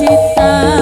necessitar.